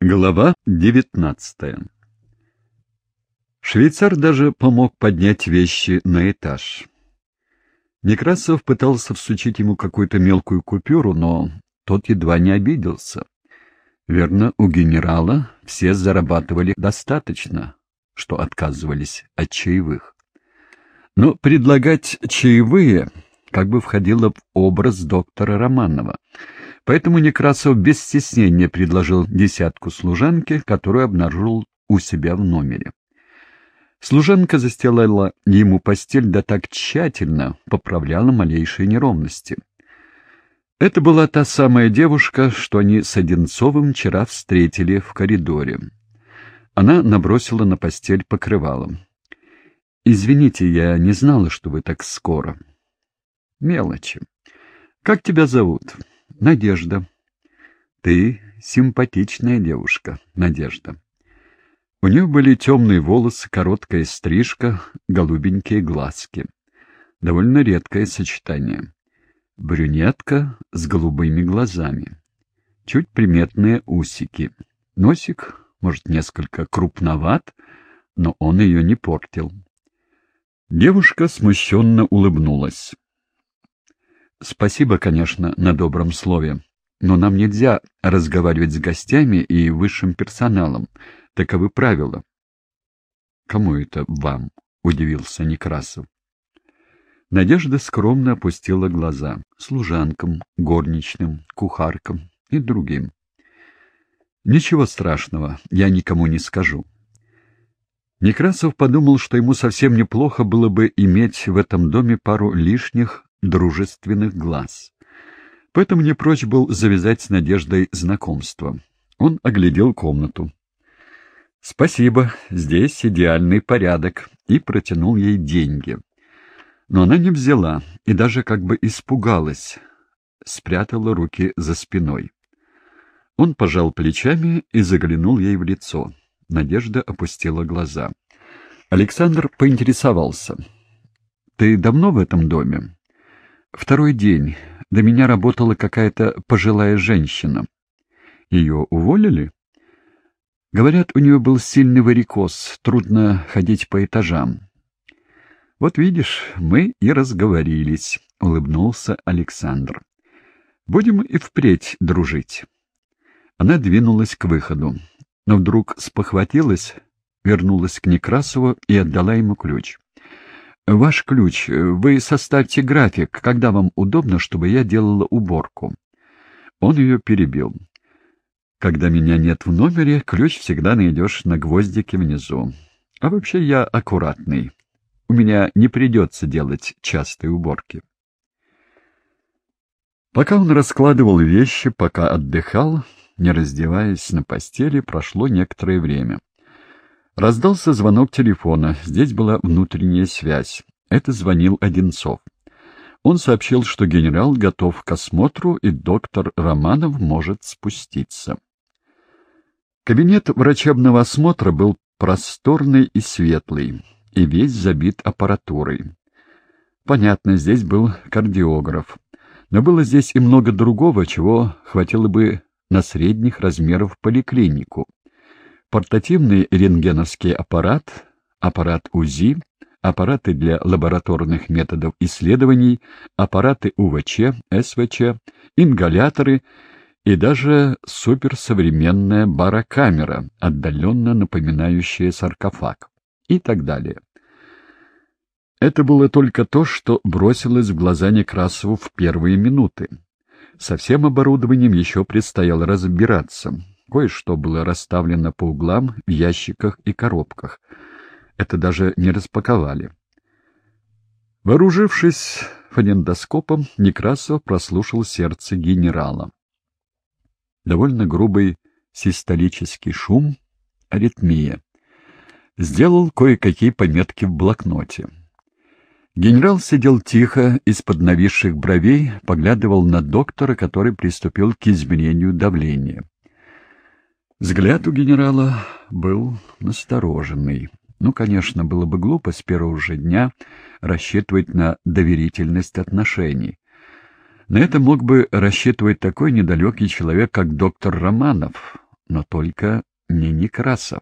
Глава девятнадцатая Швейцар даже помог поднять вещи на этаж. Некрасов пытался всучить ему какую-то мелкую купюру, но тот едва не обиделся. Верно, у генерала все зарабатывали достаточно, что отказывались от чаевых. Но предлагать чаевые как бы входило в образ доктора Романова — Поэтому Некрасов без стеснения предложил десятку служанке, которую обнаружил у себя в номере. Служанка застилала ему постель да так тщательно, поправляла малейшие неровности. Это была та самая девушка, что они с Одинцовым вчера встретили в коридоре. Она набросила на постель покрывало. «Извините, я не знала, что вы так скоро». «Мелочи. Как тебя зовут?» Надежда. Ты симпатичная девушка, Надежда. У нее были темные волосы, короткая стрижка, голубенькие глазки. Довольно редкое сочетание. Брюнетка с голубыми глазами. Чуть приметные усики. Носик, может, несколько крупноват, но он ее не портил. Девушка смущенно улыбнулась. Спасибо, конечно, на добром слове, но нам нельзя разговаривать с гостями и высшим персоналом. Таковы правила. Кому это вам? удивился Некрасов. Надежда скромно опустила глаза. Служанкам, горничным, кухаркам и другим. Ничего страшного, я никому не скажу. Некрасов подумал, что ему совсем неплохо было бы иметь в этом доме пару лишних дружественных глаз. Поэтому не прочь был завязать с Надеждой знакомство. Он оглядел комнату. «Спасибо, здесь идеальный порядок», и протянул ей деньги. Но она не взяла и даже как бы испугалась, спрятала руки за спиной. Он пожал плечами и заглянул ей в лицо. Надежда опустила глаза. Александр поинтересовался. «Ты давно в этом доме?» Второй день. До меня работала какая-то пожилая женщина. Ее уволили? Говорят, у нее был сильный варикоз, трудно ходить по этажам. Вот видишь, мы и разговорились, — улыбнулся Александр. Будем и впредь дружить. Она двинулась к выходу, но вдруг спохватилась, вернулась к Некрасову и отдала ему ключ. «Ваш ключ. Вы составьте график, когда вам удобно, чтобы я делала уборку». Он ее перебил. «Когда меня нет в номере, ключ всегда найдешь на гвоздике внизу. А вообще я аккуратный. У меня не придется делать частые уборки». Пока он раскладывал вещи, пока отдыхал, не раздеваясь на постели, прошло некоторое время. Раздался звонок телефона. Здесь была внутренняя связь. Это звонил Одинцов. Он сообщил, что генерал готов к осмотру, и доктор Романов может спуститься. Кабинет врачебного осмотра был просторный и светлый, и весь забит аппаратурой. Понятно, здесь был кардиограф. Но было здесь и много другого, чего хватило бы на средних размеров поликлинику портативный рентгеновский аппарат, аппарат УЗИ, аппараты для лабораторных методов исследований, аппараты УВЧ, СВЧ, ингаляторы и даже суперсовременная барокамера, отдаленно напоминающая саркофаг, и так далее. Это было только то, что бросилось в глаза Некрасову в первые минуты. Со всем оборудованием еще предстояло разбираться. Кое-что было расставлено по углам в ящиках и коробках. Это даже не распаковали. Вооружившись фонендоскопом, Некрасов прослушал сердце генерала. Довольно грубый систолический шум, аритмия. Сделал кое-какие пометки в блокноте. Генерал сидел тихо, из-под нависших бровей, поглядывал на доктора, который приступил к изменению давления. Взгляд у генерала был настороженный. Ну, конечно, было бы глупо с первого же дня рассчитывать на доверительность отношений. На это мог бы рассчитывать такой недалекий человек, как доктор Романов, но только не Некрасов.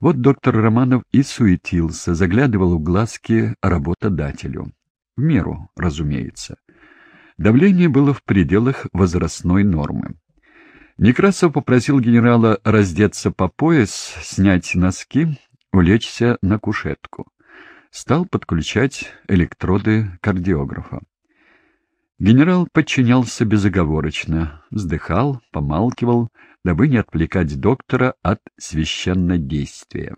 Вот доктор Романов и суетился, заглядывал в глазки работодателю. В меру, разумеется. Давление было в пределах возрастной нормы. Некрасов попросил генерала раздеться по пояс, снять носки, улечься на кушетку. Стал подключать электроды кардиографа. Генерал подчинялся безоговорочно, вздыхал, помалкивал, дабы не отвлекать доктора от священнодействия.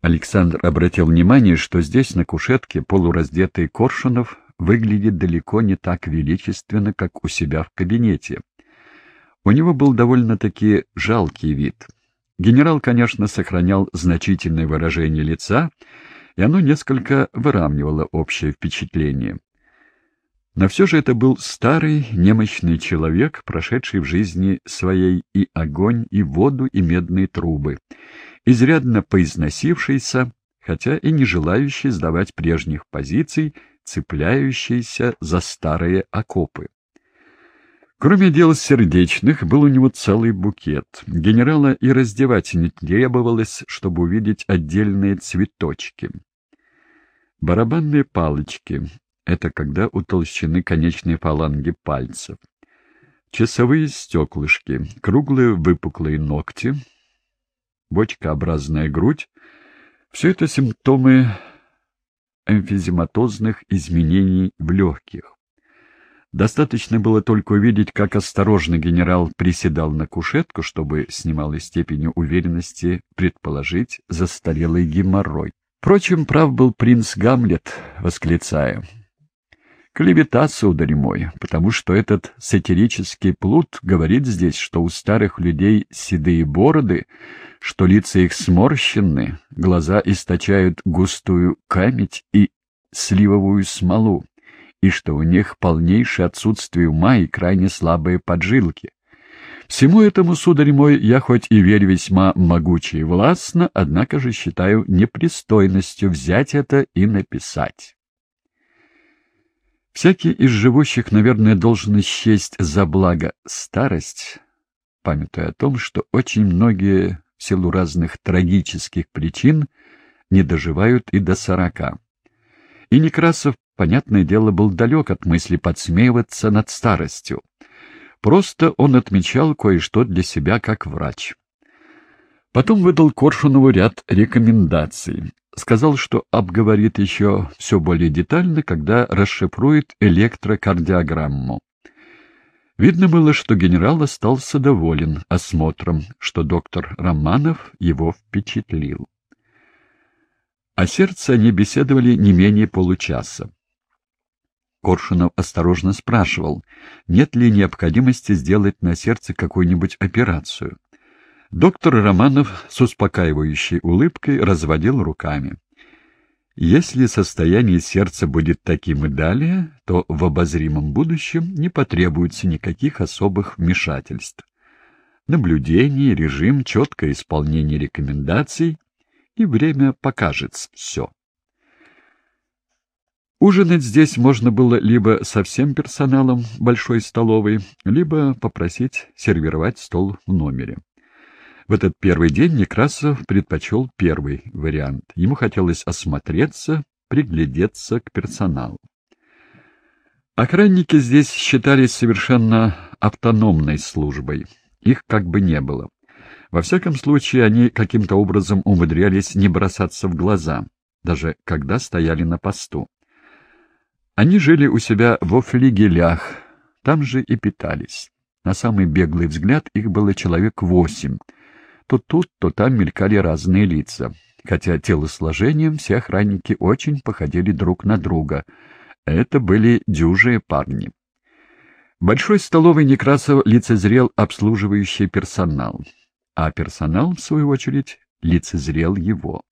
Александр обратил внимание, что здесь, на кушетке, полураздетый Коршунов выглядит далеко не так величественно, как у себя в кабинете. У него был довольно-таки жалкий вид. Генерал, конечно, сохранял значительное выражение лица, и оно несколько выравнивало общее впечатление. Но все же это был старый, немощный человек, прошедший в жизни своей и огонь, и воду, и медные трубы, изрядно поизносившийся, хотя и не желающий сдавать прежних позиций, цепляющийся за старые окопы. Кроме дел сердечных, был у него целый букет. Генерала и раздевать не требовалось, чтобы увидеть отдельные цветочки. Барабанные палочки, это когда утолщены конечные фаланги пальцев. Часовые стеклышки, круглые выпуклые ногти, бочкообразная грудь — все это симптомы эмфизематозных изменений в легких. Достаточно было только увидеть, как осторожно генерал приседал на кушетку, чтобы с немалой степенью уверенности предположить застарелый геморрой. Впрочем, прав был принц Гамлет, восклицая — Клевета, сударь мой, потому что этот сатирический плут говорит здесь, что у старых людей седые бороды, что лица их сморщены, глаза источают густую камедь и сливовую смолу, и что у них полнейшее отсутствие ума и крайне слабые поджилки. Всему этому, сударь мой, я хоть и верю весьма могуче и властно, однако же считаю непристойностью взять это и написать. Всякий из живущих, наверное, должен исчесть за благо старость, памятуя о том, что очень многие в силу разных трагических причин не доживают и до сорока. И Некрасов, понятное дело, был далек от мысли подсмеиваться над старостью. Просто он отмечал кое-что для себя как врач. Потом выдал Коршунову ряд рекомендаций. Сказал, что обговорит еще все более детально, когда расшифрует электрокардиограмму. Видно было, что генерал остался доволен осмотром, что доктор Романов его впечатлил. О сердце они беседовали не менее получаса. Коршунов осторожно спрашивал, нет ли необходимости сделать на сердце какую-нибудь операцию. Доктор Романов с успокаивающей улыбкой разводил руками. Если состояние сердца будет таким и далее, то в обозримом будущем не потребуется никаких особых вмешательств. Наблюдение, режим, четкое исполнение рекомендаций, и время покажет все. Ужинать здесь можно было либо со всем персоналом большой столовой, либо попросить сервировать стол в номере. В этот первый день Некрасов предпочел первый вариант. Ему хотелось осмотреться, приглядеться к персоналу. Охранники здесь считались совершенно автономной службой. Их как бы не было. Во всяком случае, они каким-то образом умудрялись не бросаться в глаза, даже когда стояли на посту. Они жили у себя во флигелях, там же и питались. На самый беглый взгляд их было человек восемь, то тут, то там мелькали разные лица. Хотя телосложением все охранники очень походили друг на друга. Это были дюжие парни. В большой столовой Некрасов лицезрел обслуживающий персонал, а персонал, в свою очередь, лицезрел его.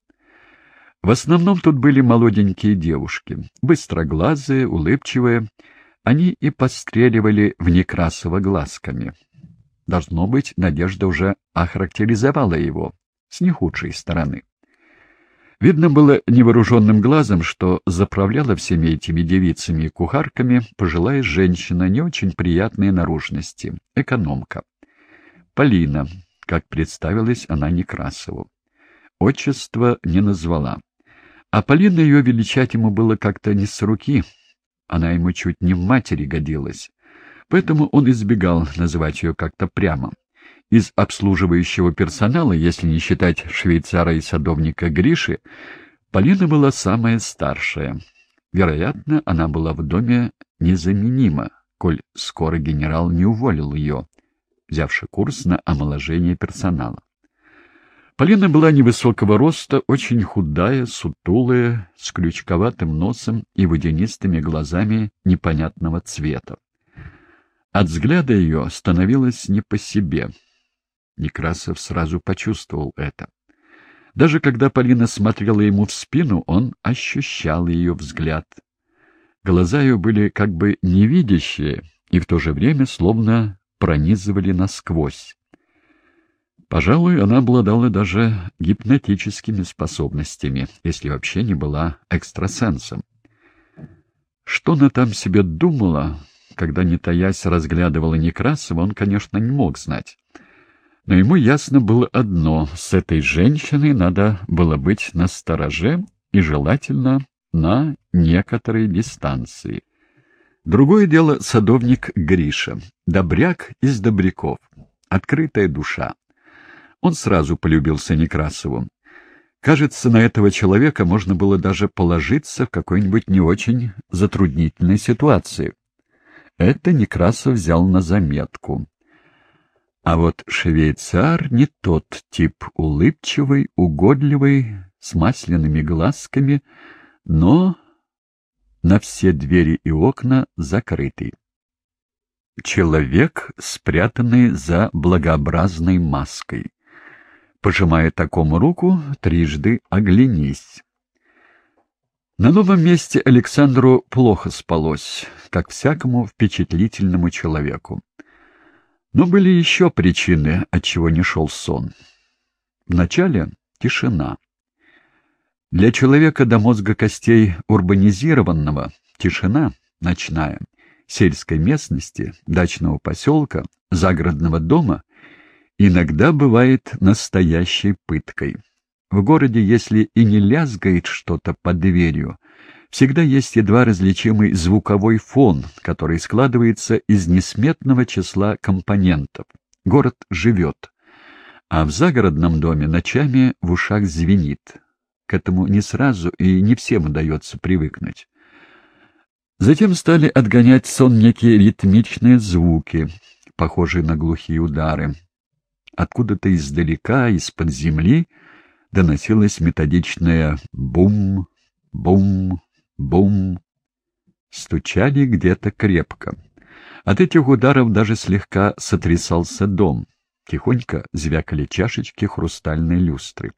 В основном тут были молоденькие девушки, быстроглазые, улыбчивые. Они и постреливали в Некрасова глазками. Должно быть, Надежда уже охарактеризовала его с не худшей стороны. Видно было невооруженным глазом, что заправляла всеми этими девицами и кухарками пожилая женщина не очень приятной наружности, экономка. Полина, как представилась она Некрасову. Отчество не назвала. А Полина ее величать ему было как-то не с руки. Она ему чуть не в матери годилась. Поэтому он избегал называть ее как-то прямо. Из обслуживающего персонала, если не считать швейцара и садовника Гриши, Полина была самая старшая. Вероятно, она была в доме незаменима, коль скоро генерал не уволил ее, взявший курс на омоложение персонала. Полина была невысокого роста, очень худая, сутулая, с крючковатым носом и водянистыми глазами непонятного цвета. От взгляда ее становилось не по себе — Некрасов сразу почувствовал это. Даже когда Полина смотрела ему в спину, он ощущал ее взгляд. Глаза ее были как бы невидящие и в то же время словно пронизывали насквозь. Пожалуй, она обладала даже гипнотическими способностями, если вообще не была экстрасенсом. Что она там себе думала, когда, не таясь, разглядывала Некрасова, он, конечно, не мог знать. Но ему ясно было одно — с этой женщиной надо было быть на стороже и желательно на некоторой дистанции. Другое дело садовник Гриша, добряк из добряков, открытая душа. Он сразу полюбился Некрасову. Кажется, на этого человека можно было даже положиться в какой-нибудь не очень затруднительной ситуации. Это Некрасов взял на заметку. А вот швейцар не тот тип улыбчивый, угодливый, с масляными глазками, но на все двери и окна закрытый. Человек, спрятанный за благообразной маской. Пожимая такому руку, трижды оглянись. На новом месте Александру плохо спалось, как всякому впечатлительному человеку. Но были еще причины, отчего не шел сон. Вначале тишина. Для человека до мозга костей урбанизированного тишина ночная, сельской местности, дачного поселка, загородного дома иногда бывает настоящей пыткой. В городе, если и не лязгает что-то под дверью, всегда есть едва различимый звуковой фон, который складывается из несметного числа компонентов. Город живет, а в загородном доме ночами в ушах звенит. К этому не сразу и не всем удается привыкнуть. Затем стали отгонять сон некие ритмичные звуки, похожие на глухие удары. Откуда-то издалека, из-под земли, доносилось методичное «бум, бум, Бум! Стучали где-то крепко. От этих ударов даже слегка сотрясался дом. Тихонько звякали чашечки хрустальной люстры.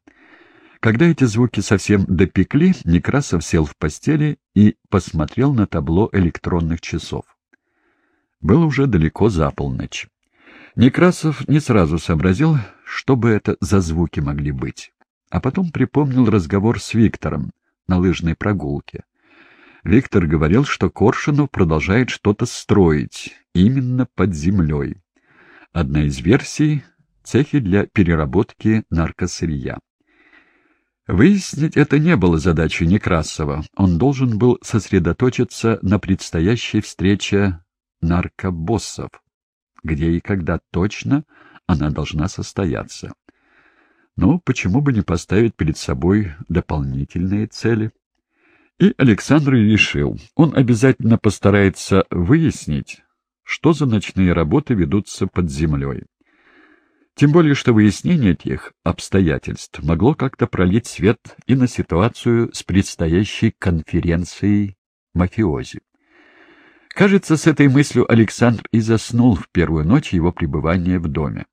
Когда эти звуки совсем допекли, Некрасов сел в постели и посмотрел на табло электронных часов. Было уже далеко за полночь. Некрасов не сразу сообразил, что бы это за звуки могли быть. А потом припомнил разговор с Виктором на лыжной прогулке. Виктор говорил, что Коршунов продолжает что-то строить, именно под землей. Одна из версий — цехи для переработки наркосырья. Выяснить это не было задачей Некрасова. Он должен был сосредоточиться на предстоящей встрече наркобоссов, где и когда точно она должна состояться. Но почему бы не поставить перед собой дополнительные цели? И Александр решил, он обязательно постарается выяснить, что за ночные работы ведутся под землей. Тем более, что выяснение этих обстоятельств могло как-то пролить свет и на ситуацию с предстоящей конференцией мафиози. Кажется, с этой мыслью Александр и заснул в первую ночь его пребывания в доме.